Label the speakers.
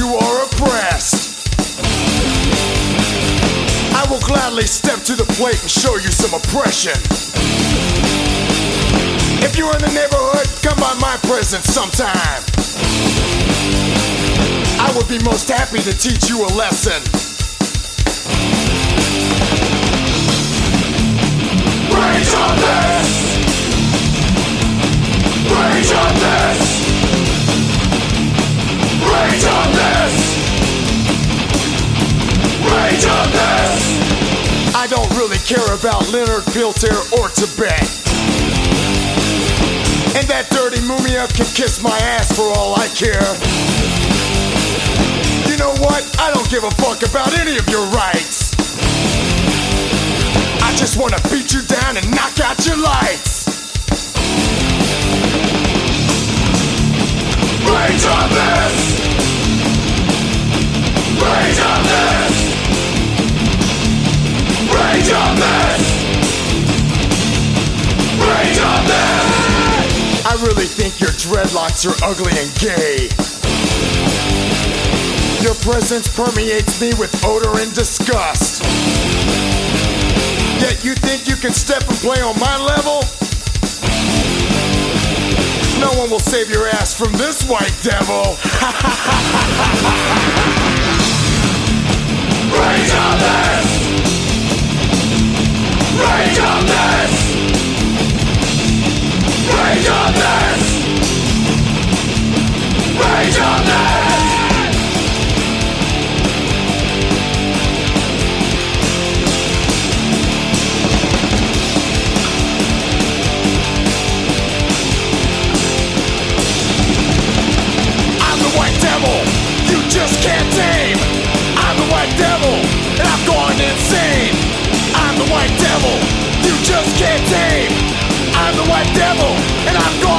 Speaker 1: you are oppressed. I will gladly step to the plate and show you some oppression. If you're in the neighborhood, come by my presence sometime. I would be most happy to teach you a lesson. Don't really care about Leonard Peltier or Tibet. And that dirty mumia can kiss my ass for all I care. You know what? I don't give a fuck about any of your rights. Really think your dreadlocks are ugly and gay. Your presence permeates me with odor and disgust. Yet you think you can step and play on my level? No one will save your ass from this white devil. devil, and I've gone insane. I'm the white devil, you just can't tame. I'm the white devil, and I've gone